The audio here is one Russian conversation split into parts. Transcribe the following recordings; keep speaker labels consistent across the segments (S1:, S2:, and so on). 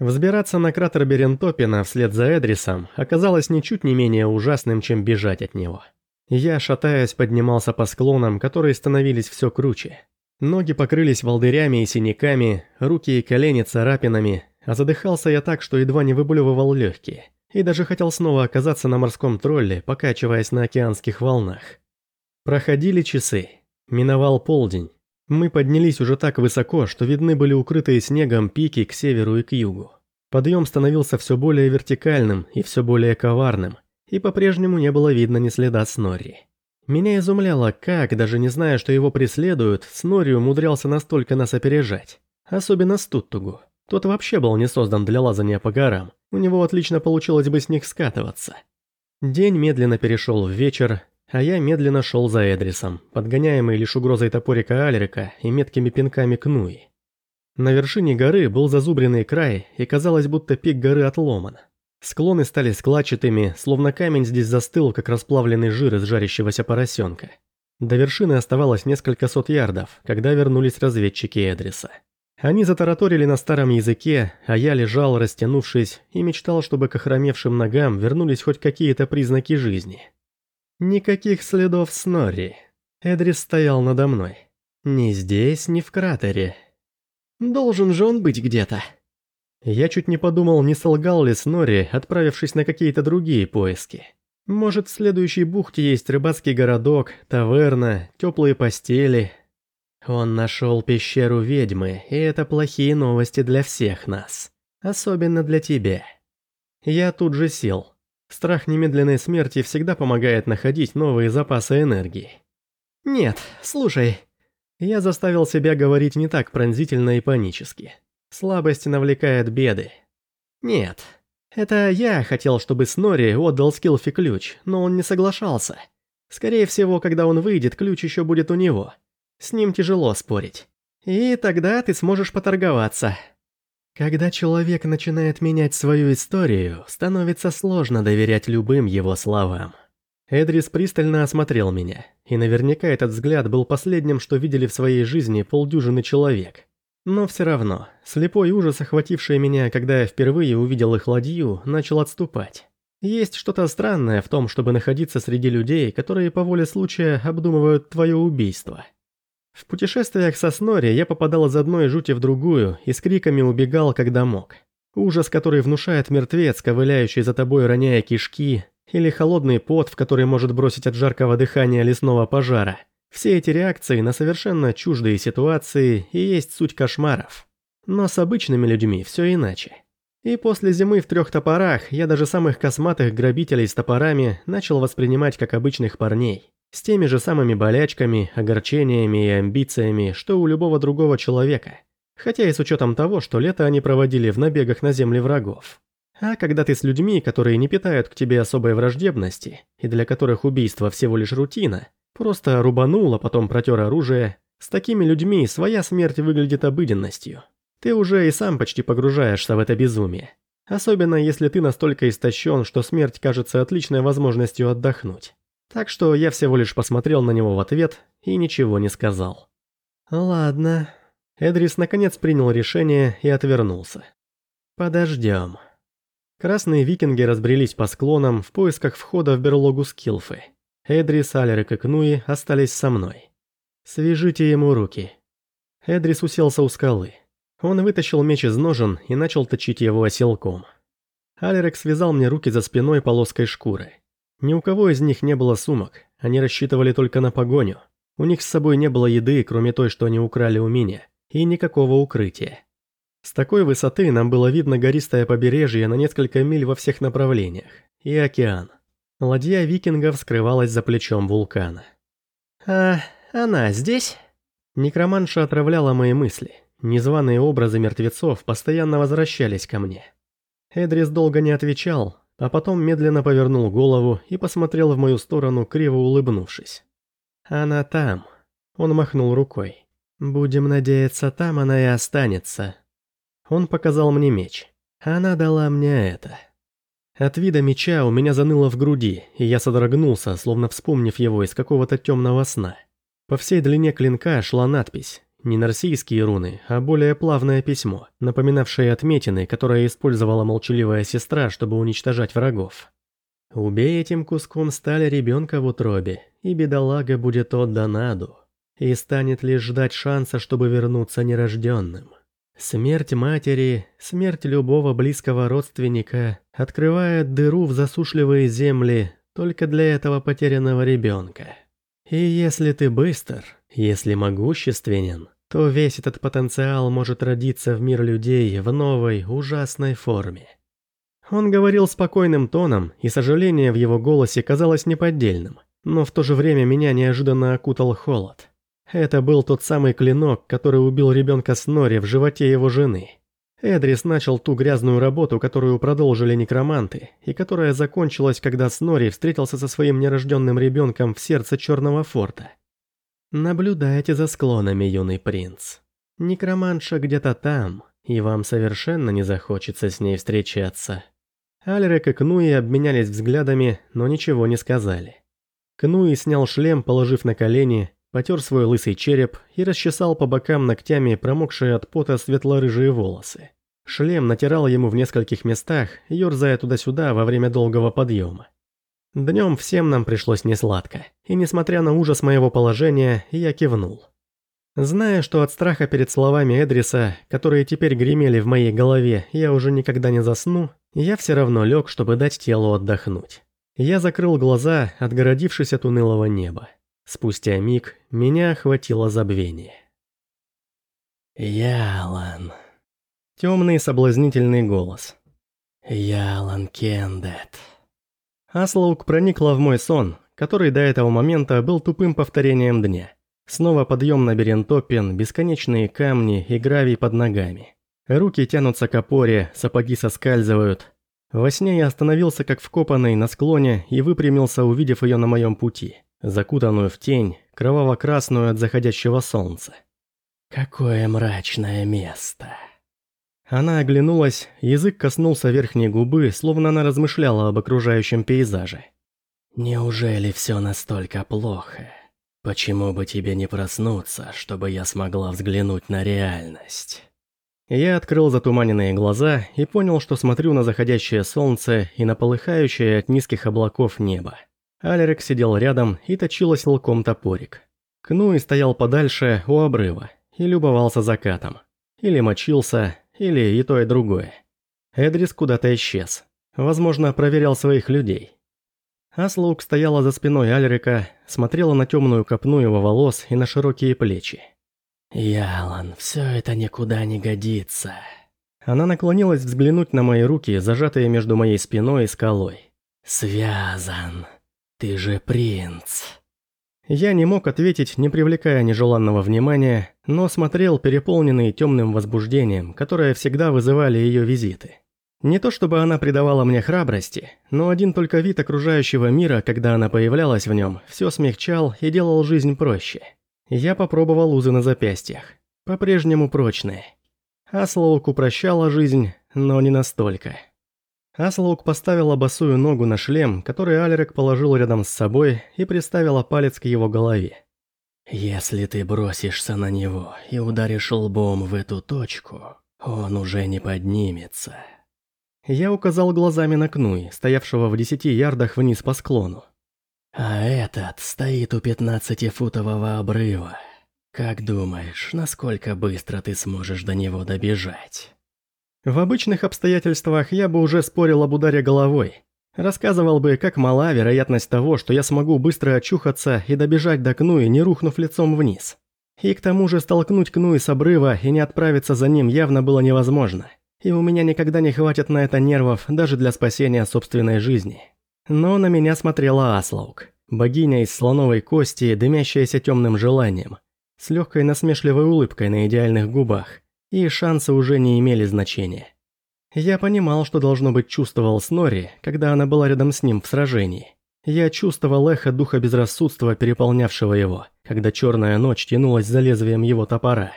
S1: Взбираться на кратер Берентопина вслед за Эдрисом оказалось ничуть не менее ужасным, чем бежать от него. Я, шатаясь, поднимался по склонам, которые становились все круче. Ноги покрылись волдырями и синяками, руки и колени царапинами, а задыхался я так, что едва не выблевывал легкие, и даже хотел снова оказаться на морском тролле, покачиваясь на океанских волнах. Проходили часы. Миновал полдень. Мы поднялись уже так высоко, что видны были укрытые снегом пики к северу и к югу. Подъем становился все более вертикальным и все более коварным, и по-прежнему не было видно ни следа Снорри. Меня изумляло, как, даже не зная, что его преследуют, Снорри умудрялся настолько нас опережать. Особенно Стуттугу. Тот вообще был не создан для лазания по горам, у него отлично получилось бы с них скатываться. День медленно перешел в вечер, а я медленно шел за Эдрисом, подгоняемый лишь угрозой топорика Алерика и меткими пинками Кнуи. На вершине горы был зазубренный край, и казалось, будто пик горы отломан. Склоны стали складчатыми, словно камень здесь застыл, как расплавленный жир из жарящегося поросенка. До вершины оставалось несколько сот ярдов, когда вернулись разведчики Эдриса. Они затараторили на старом языке, а я лежал, растянувшись, и мечтал, чтобы к охромевшим ногам вернулись хоть какие-то признаки жизни. Никаких следов Снорри. Эдрис стоял надо мной. Ни здесь, ни в кратере. Должен же он быть где-то. Я чуть не подумал, не солгал ли Снорри, отправившись на какие-то другие поиски. Может, в следующей бухте есть рыбацкий городок, таверна, теплые постели. Он нашел пещеру ведьмы, и это плохие новости для всех нас. Особенно для тебя. Я тут же сел. Страх немедленной смерти всегда помогает находить новые запасы энергии. Нет, слушай, я заставил себя говорить не так пронзительно и панически. Слабость навлекает беды. Нет, это я хотел, чтобы Снори отдал Скилфи ключ, но он не соглашался. Скорее всего, когда он выйдет, ключ еще будет у него. С ним тяжело спорить. И тогда ты сможешь поторговаться. Когда человек начинает менять свою историю, становится сложно доверять любым его словам. Эдрис пристально осмотрел меня, и наверняка этот взгляд был последним, что видели в своей жизни полдюжины человек. Но все равно, слепой ужас, охвативший меня, когда я впервые увидел их ладью, начал отступать. Есть что-то странное в том, чтобы находиться среди людей, которые по воле случая обдумывают твое убийство. В путешествиях со Снори я попадал из одной жути в другую и с криками убегал, когда мог. Ужас, который внушает мертвец, ковыляющий за тобой, роняя кишки, или холодный пот, в который может бросить от жаркого дыхания лесного пожара. Все эти реакции на совершенно чуждые ситуации и есть суть кошмаров. Но с обычными людьми все иначе. И после зимы в трех топорах я даже самых косматых грабителей с топорами начал воспринимать как обычных парней. С теми же самыми болячками, огорчениями и амбициями, что у любого другого человека. Хотя и с учетом того, что лето они проводили в набегах на земли врагов. А когда ты с людьми, которые не питают к тебе особой враждебности, и для которых убийство всего лишь рутина, просто рубанул, а потом протер оружие, с такими людьми своя смерть выглядит обыденностью. Ты уже и сам почти погружаешься в это безумие. Особенно если ты настолько истощен, что смерть кажется отличной возможностью отдохнуть. Так что я всего лишь посмотрел на него в ответ и ничего не сказал. «Ладно». Эдрис наконец принял решение и отвернулся. «Подождем». Красные викинги разбрелись по склонам в поисках входа в берлогу Скилфы. Эдрис, Алерик и Кнуи остались со мной. «Свяжите ему руки». Эдрис уселся у скалы. Он вытащил меч из ножен и начал точить его оселком. Алерик связал мне руки за спиной полоской шкуры. Ни у кого из них не было сумок, они рассчитывали только на погоню. У них с собой не было еды, кроме той, что они украли у меня, и никакого укрытия. С такой высоты нам было видно гористое побережье на несколько миль во всех направлениях, и океан. Ладья викингов скрывалась за плечом вулкана. «А она здесь?» Некроманша отравляла мои мысли. Незваные образы мертвецов постоянно возвращались ко мне. Эдрис долго не отвечал, а потом медленно повернул голову и посмотрел в мою сторону, криво улыбнувшись. «Она там», — он махнул рукой. «Будем надеяться, там она и останется». Он показал мне меч. Она дала мне это. От вида меча у меня заныло в груди, и я содрогнулся, словно вспомнив его из какого-то темного сна. По всей длине клинка шла надпись Не нарсийские руны, а более плавное письмо, напоминавшее отметины, которое использовала молчаливая сестра, чтобы уничтожать врагов. Убей этим куском стали ребенка в утробе, и бедолага будет отдан аду, и станет лишь ждать шанса, чтобы вернуться нерожденным. Смерть матери, смерть любого близкого родственника открывает дыру в засушливые земли только для этого потерянного ребенка. И если ты быстр, если могущественен, то весь этот потенциал может родиться в мир людей в новой, ужасной форме. Он говорил спокойным тоном, и сожаление в его голосе казалось неподдельным, но в то же время меня неожиданно окутал холод. Это был тот самый клинок, который убил ребенка Снори в животе его жены. Эдрис начал ту грязную работу, которую продолжили некроманты, и которая закончилась, когда Снори встретился со своим нерожденным ребенком в сердце Черного форта. Наблюдайте за склонами, юный принц. Некроманша где-то там, и вам совершенно не захочется с ней встречаться. Альрек и Кнуи обменялись взглядами, но ничего не сказали. Кнуи снял шлем, положив на колени, потер свой лысый череп и расчесал по бокам ногтями промокшие от пота светло-рыжие волосы. Шлем натирал ему в нескольких местах, ерзая туда-сюда во время долгого подъема. Днем всем нам пришлось несладко, и несмотря на ужас моего положения, я кивнул. Зная, что от страха перед словами Эдриса, которые теперь гремели в моей голове, я уже никогда не засну, я все равно лег, чтобы дать телу отдохнуть. Я закрыл глаза, отгородившись от унылого неба. Спустя миг меня охватило забвение.
S2: «Ялан...»
S1: Темный соблазнительный голос.
S2: «Ялан Кендет...»
S1: Аслаук проникла в мой сон, который до этого момента был тупым повторением дня. Снова подъем на Берентопен, бесконечные камни и гравий под ногами. Руки тянутся к опоре, сапоги соскальзывают. Во сне я остановился как вкопанный на склоне и выпрямился, увидев ее на моем пути, закутанную в тень, кроваво-красную от заходящего солнца.
S2: «Какое мрачное место!»
S1: Она оглянулась, язык коснулся верхней губы, словно она размышляла об окружающем пейзаже.
S2: «Неужели все настолько плохо? Почему бы тебе не проснуться, чтобы я смогла взглянуть на реальность?»
S1: Я открыл затуманенные глаза и понял, что смотрю на заходящее солнце и на полыхающее от низких облаков небо. Алерик сидел рядом и точил оселком топорик. Кнуи стоял подальше, у обрыва, и любовался закатом. Или мочился, или и то, и другое. Эдрис куда-то исчез. Возможно, проверял своих людей. Аслук стояла за спиной Альрика, смотрела на темную копну его волос и на широкие плечи.
S2: «Ялан, все это никуда не годится».
S1: Она наклонилась взглянуть на мои руки, зажатые между моей спиной и скалой.
S2: «Связан. Ты же принц».
S1: Я не мог ответить, не привлекая нежеланного внимания, но смотрел переполненный темным возбуждением, которое всегда вызывали ее визиты. Не то чтобы она придавала мне храбрости, но один только вид окружающего мира, когда она появлялась в нем, все смягчал и делал жизнь проще. Я попробовал узы на запястьях. По-прежнему прочные. Аслауг упрощала жизнь, но не настолько. Аслауг поставила босую ногу на шлем, который Алрик положил рядом с собой и приставила палец к его голове.
S2: «Если ты бросишься на него и ударишь лбом в эту точку, он уже не поднимется».
S1: Я указал глазами на Кнуи, стоявшего в десяти ярдах вниз по склону.
S2: «А этот стоит у пятнадцатифутового обрыва. Как думаешь, насколько быстро ты сможешь до него добежать?»
S1: В обычных обстоятельствах я бы уже спорил об ударе головой. Рассказывал бы, как мала вероятность того, что я смогу быстро очухаться и добежать до Кнуи, не рухнув лицом вниз. И к тому же столкнуть Кнуи с обрыва и не отправиться за ним явно было невозможно. И у меня никогда не хватит на это нервов даже для спасения собственной жизни. Но на меня смотрела Аслаук, богиня из слоновой кости, дымящаяся темным желанием, с легкой насмешливой улыбкой на идеальных губах, и шансы уже не имели значения. Я понимал, что должно быть чувствовал Снори, когда она была рядом с ним в сражении. Я чувствовал эхо духа безрассудства, переполнявшего его, когда черная ночь тянулась за лезвием его топора.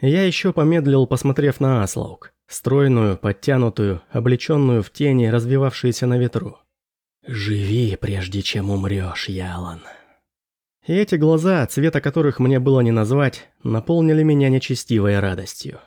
S1: Я еще помедлил, посмотрев на Аслаук, стройную, подтянутую, облеченную в тени, развивавшуюся на ветру.
S2: «Живи, прежде чем умрешь, Ялан».
S1: И эти глаза, цвета которых мне было не назвать, наполнили меня нечестивой радостью.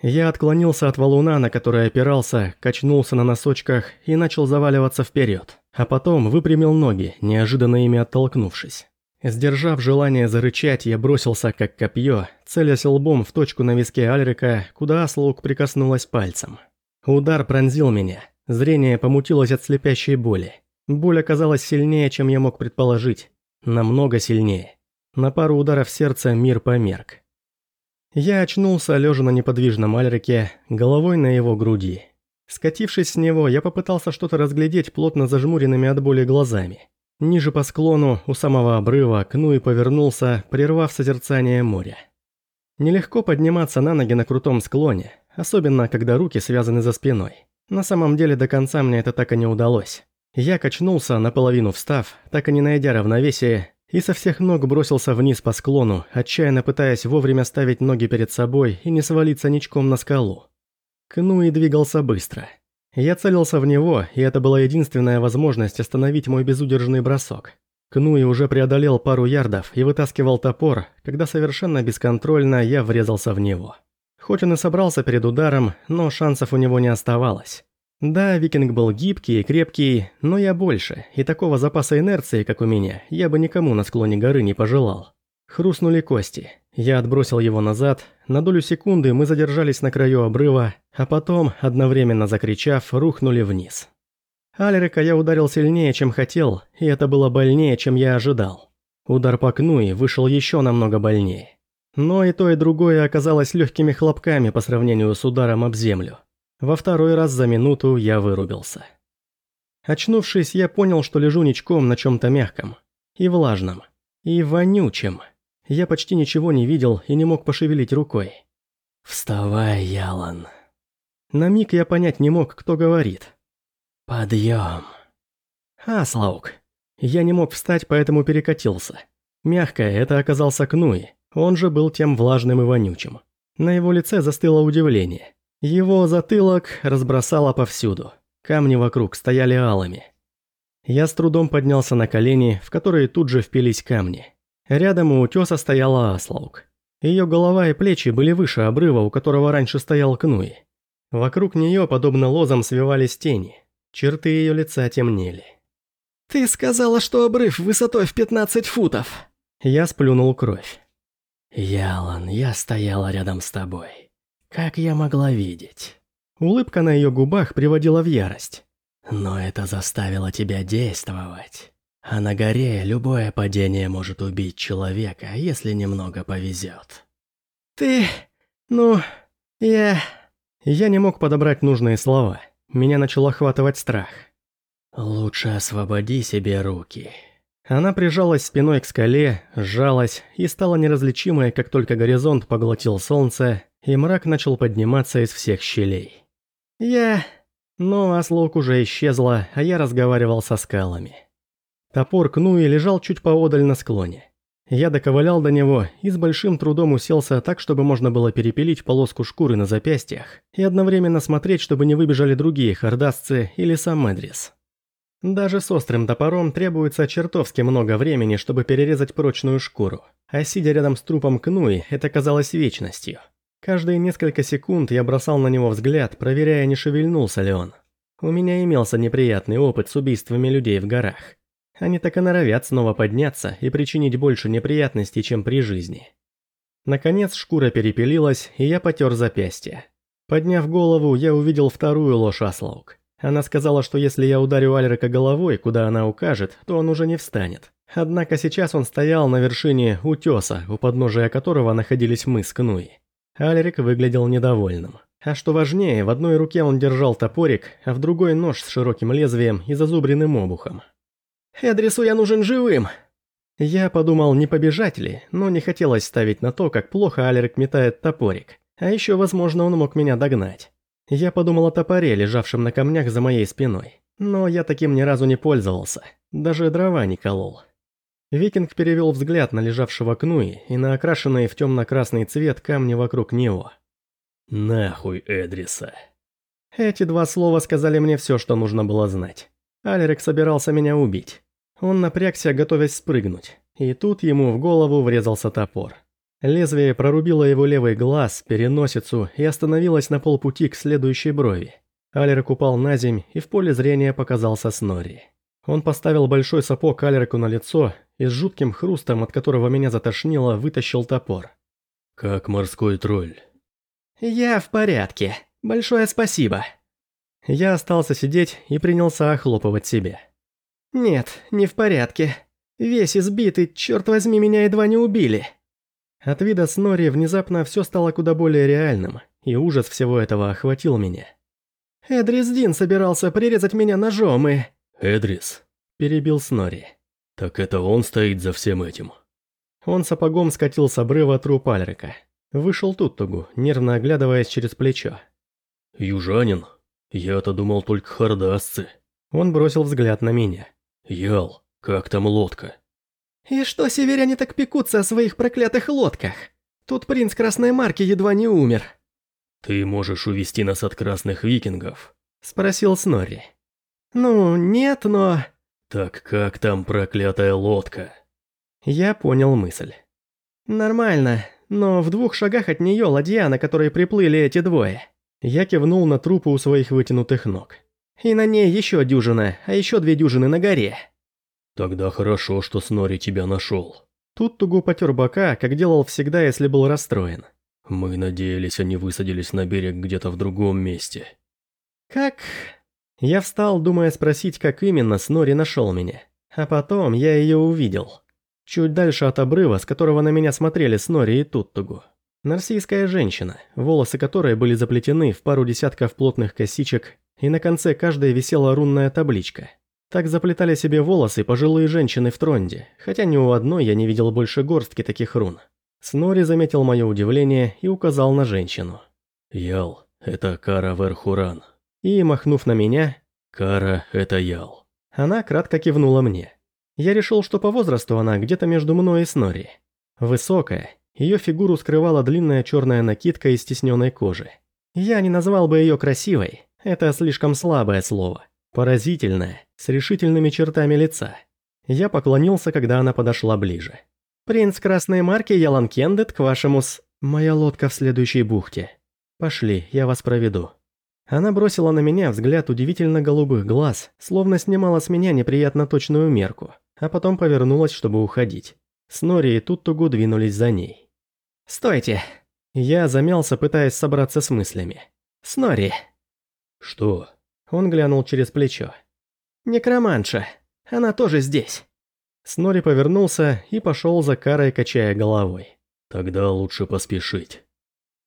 S1: Я отклонился от валуна, на который опирался, качнулся на носочках и начал заваливаться вперед, а потом выпрямил ноги, неожиданно ими оттолкнувшись. Сдержав желание зарычать, я бросился как копье, целясь лбом в точку на виске Альрика, куда Аслоук прикоснулась пальцем. Удар пронзил меня, зрение помутилось от слепящей боли. Боль оказалась сильнее, чем я мог предположить. Намного сильнее. На пару ударов сердца мир померк. Я очнулся, лежа на неподвижном Альрике, головой на его груди. Скатившись с него, я попытался что-то разглядеть плотно зажмуренными от боли глазами. Ниже по склону, у самого обрыва, Кнуи повернулся, прервав созерцание моря. Нелегко подниматься на ноги на крутом склоне, особенно когда руки связаны за спиной. На самом деле до конца мне это так и не удалось. Я качнулся, наполовину встав, так и не найдя равновесия, и со всех ног бросился вниз по склону, отчаянно пытаясь вовремя ставить ноги перед собой и не свалиться ничком на скалу. Кнуи двигался быстро. Я целился в него, и это была единственная возможность остановить мой безудержный бросок. Кнуи уже преодолел пару ярдов и вытаскивал топор, когда совершенно бесконтрольно я врезался в него. Хоть он и собрался перед ударом, но шансов у него не оставалось. Да, викинг был гибкий и крепкий, но я больше, и такого запаса инерции, как у меня, я бы никому на склоне горы не пожелал. Хрустнули кости. Я отбросил его назад, на долю секунды мы задержались на краю обрыва, а потом, одновременно закричав, рухнули вниз. Алерика я ударил сильнее, чем хотел, и это было больнее, чем я ожидал. Удар по Кнуи вышел еще намного больнее. Но и то, и другое оказалось легкими хлопками по сравнению с ударом об землю. Во второй раз за минуту я вырубился. Очнувшись, я понял, что лежу ничком на чем-то мягком. И влажном. И вонючем. Я почти ничего не видел и не мог пошевелить рукой.
S2: «Вставай, Ялан».
S1: На миг я понять не мог, кто говорит.
S2: «Подъем».
S1: «Аслаук». Я не мог встать, поэтому перекатился. Мягкое это оказался Кнуи, он же был тем влажным и вонючим. На его лице застыло удивление. Его затылок разбросало повсюду. Камни вокруг стояли алыми. Я с трудом поднялся на колени, в которые тут же впились камни. Рядом у утеса стояла Аслаук. Ее голова и плечи были выше обрыва, у которого раньше стоял Кнуи. Вокруг нее, подобно лозам, свивались тени. Черты ее лица темнели.
S2: «Ты сказала, что обрыв высотой в 15 футов!»
S1: Я сплюнул кровь.
S2: «Ялан, я стояла рядом с тобой. Как я могла видеть?
S1: Улыбка на ее губах приводила в ярость.
S2: Но это заставило тебя действовать. А на горе любое падение может убить человека, если немного повезет.
S1: Ты... ну... я... Я не мог подобрать нужные слова. Меня начал охватывать страх.
S2: Лучше освободи себе руки.
S1: Она прижалась спиной к скале, сжалась и стала неразличимой, как только горизонт поглотил солнце, и мрак начал подниматься из всех щелей. Я... Но Аслок уже исчезла, а я разговаривал со скалами. Топор Кнуи лежал чуть поодаль на склоне. Я доковылял до него и с большим трудом уселся так, чтобы можно было перепилить полоску шкуры на запястьях и одновременно смотреть, чтобы не выбежали другие хардасцы или сам Эдрис. Даже с острым топором требуется чертовски много времени, чтобы перерезать прочную шкуру, а сидя рядом с трупом Кнуи, это казалось вечностью. Каждые несколько секунд я бросал на него взгляд, проверяя, не шевельнулся ли он. У меня имелся неприятный опыт с убийствами людей в горах. Они так и норовят снова подняться и причинить больше неприятностей, чем при жизни. Наконец шкура перепилилась, и я потер запястье. Подняв голову, я увидел вторую ложь Аслаук. Она сказала, что если я ударю Альрика головой, куда она укажет, то он уже не встанет. Однако сейчас он стоял на вершине утеса, у подножия которого находились мы с Кнуи. Альрик выглядел недовольным. А что важнее, в одной руке он держал топорик, а в другой нож с широким лезвием и зазубренным обухом. «Эдрису я нужен живым!» Я подумал, не побежать ли, но не хотелось ставить на то, как плохо Алерик метает топорик. А еще, возможно, он мог меня догнать. Я подумал о топоре, лежавшем на камнях за моей спиной. Но я таким ни разу не пользовался. Даже дрова не колол. Викинг перевел взгляд на лежавшего Кнуи и на окрашенные в темно-красный цвет камни вокруг него.
S2: «Нахуй Эдриса».
S1: Эти два слова сказали мне все, что нужно было знать. Алерик собирался меня убить. Он напрягся, готовясь спрыгнуть. И тут ему в голову врезался топор. Лезвие прорубило его левый глаз, переносицу и остановилось на полпути к следующей брови. Алерик упал на земь, и в поле зрения показался Снори. Он поставил большой сапог Алерику на лицо и с жутким хрустом, от которого меня затошнило, вытащил топор.
S2: «Как морской тролль».
S3: «Я в порядке. Большое спасибо».
S1: Я остался сидеть и принялся охлопывать себя.
S3: «Нет, не в порядке. Весь избитый, черт возьми, меня едва не убили».
S1: От вида Снори внезапно все стало куда более реальным, и ужас всего этого охватил меня.
S3: «Эдрис Дин собирался прирезать меня ножом и...»
S2: «Эдрис?»
S1: – перебил Снори.
S2: «Так это он стоит за всем этим?»
S1: Он сапогом скатил с обрыва труп Альрика. Вышел Туттугу, нервно оглядываясь через плечо.
S2: «Южанин? Я-то думал только хардасцы».
S1: Он бросил взгляд на меня.
S2: «Ял, как там лодка?»
S3: «И что северяне так пекутся о своих проклятых лодках? Тут принц Красной Марки едва не умер».
S2: «Ты можешь увести нас от красных викингов?»
S1: – спросил Снорри.
S3: «Ну, нет, но...»
S2: «Так как там проклятая лодка?»
S1: Я понял мысль.
S3: «Нормально, но в двух шагах от нее ладья, на которой приплыли эти двое».
S1: Я кивнул на трупы у своих вытянутых ног.
S3: «И на ней еще дюжина, а еще две дюжины на горе».
S2: «Тогда хорошо, что Снори тебя нашел».
S1: Тут Тугу потер бока, как делал всегда, если был расстроен.
S2: «Мы надеялись, они высадились на берег где-то в другом месте».
S3: «Как...»
S1: Я встал, думая спросить, как именно Снори нашел меня. А потом я ее увидел. Чуть дальше от обрыва, с которого на меня смотрели Снори и Туттугу. Нарсийская женщина, волосы которой были заплетены в пару десятков плотных косичек, и на конце каждой висела рунная табличка – так заплетали себе волосы пожилые женщины в Тронде, хотя ни у одной я не видел больше горстки таких рун. Снори заметил мое удивление и указал на женщину.
S2: «Ял, это Кара Верхуран».
S1: И, махнув на меня,
S2: «Кара, это Ял».
S1: Она кратко кивнула мне. Я решил, что по возрасту она где-то между мной и Снори. Высокая, ее фигуру скрывала длинная черная накидка из стесненной кожи. Я не назвал бы ее красивой, это слишком слабое слово. Поразительная, с решительными чертами лица. Я поклонился, когда она подошла ближе.
S3: «Принц Красной Марки Ялан Кендет к вашему с...»
S1: «Моя лодка в следующей бухте. Пошли, я вас проведу». Она бросила на меня взгляд удивительно голубых глаз, словно снимала с меня неприятно точную мерку, а потом повернулась, чтобы уходить. Снори и Туттугу двинулись за ней.
S3: «Стойте!»
S1: Я замялся, пытаясь собраться с мыслями.
S3: «Снори!»
S2: «Что?»
S1: Он глянул через плечо.
S3: «Некроманша. Она тоже здесь».
S1: Снори повернулся и пошел за Карой, качая головой.
S2: «Тогда лучше поспешить».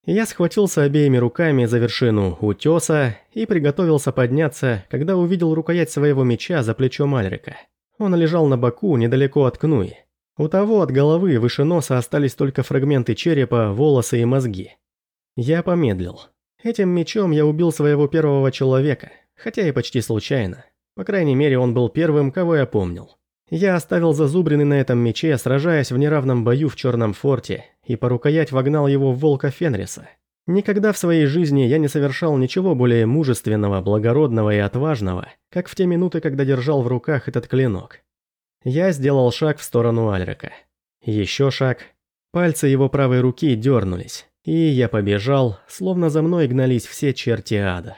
S1: Я схватился обеими руками за вершину утеса и приготовился подняться, когда увидел рукоять своего меча за плечом Альрика. Он лежал на боку недалеко от Кнуи. У того от головы выше носа остались только фрагменты черепа, волосы и мозги. Я помедлил. Этим мечом я убил своего первого человека, хотя и почти случайно. По крайней мере, он был первым, кого я помнил. Я оставил зазубрины на этом мече, сражаясь в неравном бою в Черном форте, и по рукоять вогнал его в волка Фенриса. Никогда в своей жизни я не совершал ничего более мужественного, благородного и отважного, как в те минуты, когда держал в руках этот клинок. Я сделал шаг в сторону Альрика. Еще шаг. Пальцы его правой руки дернулись, и я побежал, словно за мной гнались все черти ада.